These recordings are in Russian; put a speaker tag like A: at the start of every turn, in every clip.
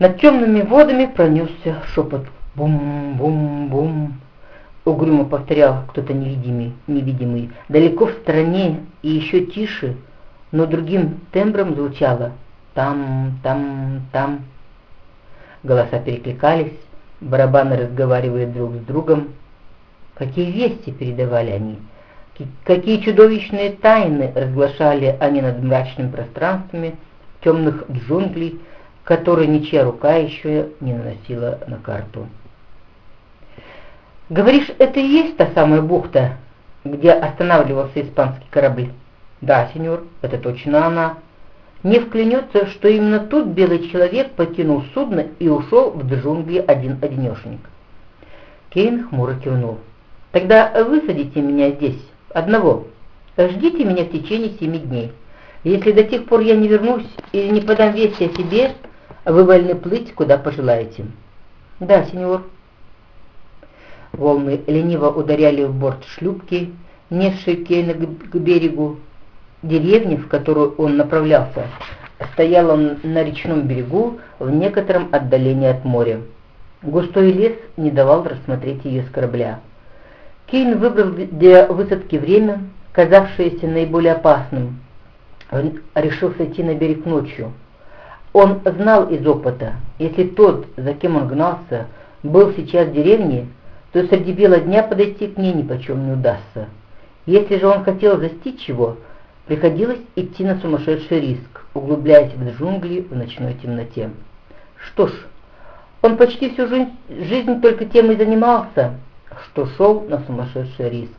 A: Над темными водами пронесся шепот. Бум-бум-бум. Угрюмо повторял кто-то невидимый, невидимый. Далеко в стороне и еще тише, но другим тембром звучало «там, там, там». Голоса перекликались, барабаны разговаривали друг с другом. Какие вести передавали они? Какие чудовищные тайны разглашали они над мрачными пространствами темных джунглей, которые ничья рука еще не наносила на карту. «Говоришь, это и есть та самая бухта, где останавливался испанский корабль?» «Да, сеньор, это точно она». Не вклянется, что именно тут белый человек покинул судно и ушел в джунгли один-одинешенек. Кейн хмуро кивнул. «Тогда высадите меня здесь, одного. Ждите меня в течение семи дней. Если до тех пор я не вернусь или не подам вести о себе, вы вольны плыть, куда пожелаете». «Да, сеньор». Волны лениво ударяли в борт шлюпки, несшей Кейна к берегу, Деревня, в которую он направлялся, стояла на речном берегу в некотором отдалении от моря. Густой лес не давал рассмотреть ее с корабля. Кейн выбрал для высадки время, казавшееся наиболее опасным. Он решил сойти на берег ночью. Он знал из опыта, если тот, за кем он гнался, был сейчас в деревне, то среди бела дня подойти к ней ни почем не удастся. Если же он хотел застичь его, Приходилось идти на сумасшедший риск, углубляясь в джунгли в ночной темноте. Что ж, он почти всю жизнь, жизнь только тем и занимался, что шел на сумасшедший риск.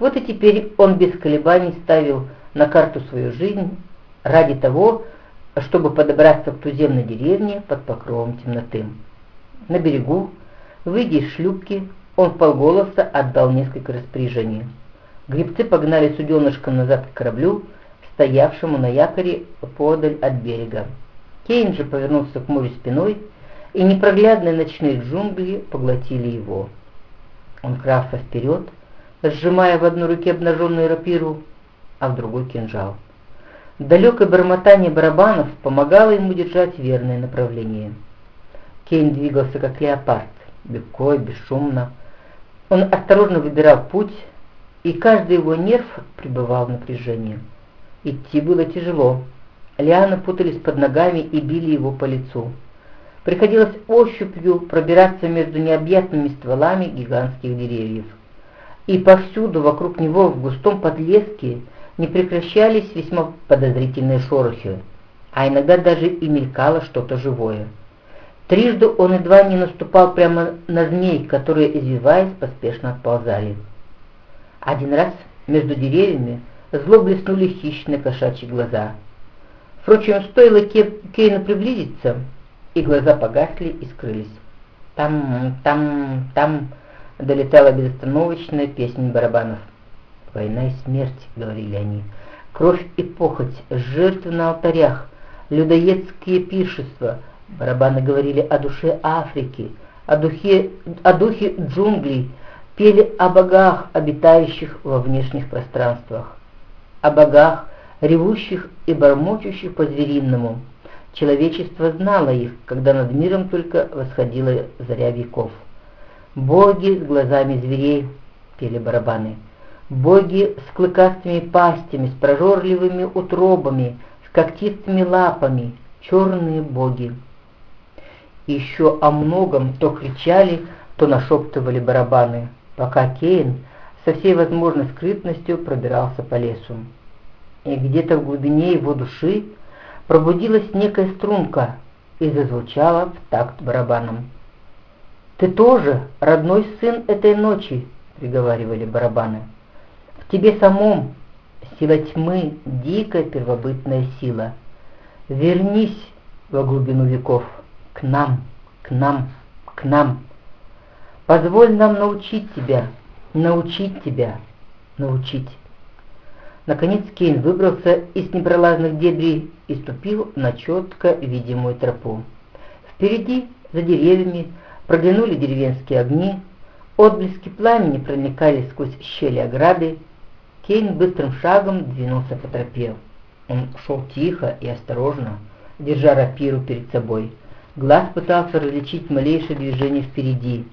A: Вот и теперь он без колебаний ставил на карту свою жизнь ради того, чтобы подобраться к туземной деревне под покровом темноты. На берегу, выйдя из шлюпки, он в полголоса отдал несколько распоряжений. Грибцы погнали суденышко назад к кораблю, стоявшему на якоре подаль от берега. Кейн же повернулся к морю спиной, и непроглядные ночные джунгли поглотили его. Он крался вперед, сжимая в одной руке обнаженную рапиру, а в другой кинжал. Далекое бормотание барабанов помогало ему держать верное направление. Кейн двигался как леопард, легко бесшумно. Он осторожно выбирал путь, и каждый его нерв пребывал в напряжении. Идти было тяжело. Лианы путались под ногами и били его по лицу. Приходилось ощупью пробираться между необъятными стволами гигантских деревьев. И повсюду вокруг него в густом подлеске не прекращались весьма подозрительные шорохи, а иногда даже и мелькало что-то живое. Трижды он едва не наступал прямо на змей, которые, извиваясь, поспешно отползали. Один раз между деревьями зло блеснули хищные кошачьи глаза. Впрочем, стоило Кейну приблизиться, и глаза погасли и скрылись. Там, там, там долетала безостановочная песня барабанов. «Война и смерть», — говорили они, — «кровь и похоть, жертвы на алтарях, людоедские пиршества». Барабаны говорили о душе Африки, о духе, о духе джунглей, пели о богах, обитающих во внешних пространствах, о богах, ревущих и бормочущих по-звериному. Человечество знало их, когда над миром только восходила заря веков. «Боги с глазами зверей», — пели барабаны, «боги с клыкастыми пастями, с прожорливыми утробами, с когтистыми лапами, черные боги». Еще о многом то кричали, то нашептывали барабаны пока Кейн со всей возможной скрытностью пробирался по лесу. И где-то в глубине его души пробудилась некая струнка и зазвучала в такт барабаном. «Ты тоже родной сын этой ночи», — приговаривали барабаны. «В тебе самом сила тьмы, дикая первобытная сила. Вернись во глубину веков, к нам, к нам, к нам». Позволь нам научить тебя, научить тебя, научить. Наконец Кейн выбрался из непролазных дебрей и ступил на четко видимую тропу. Впереди, за деревьями, проглянули деревенские огни, отблески пламени проникали сквозь щели ограды. Кейн быстрым шагом двинулся по тропе. Он шел тихо и осторожно, держа рапиру перед собой. Глаз пытался различить малейшее движение впереди.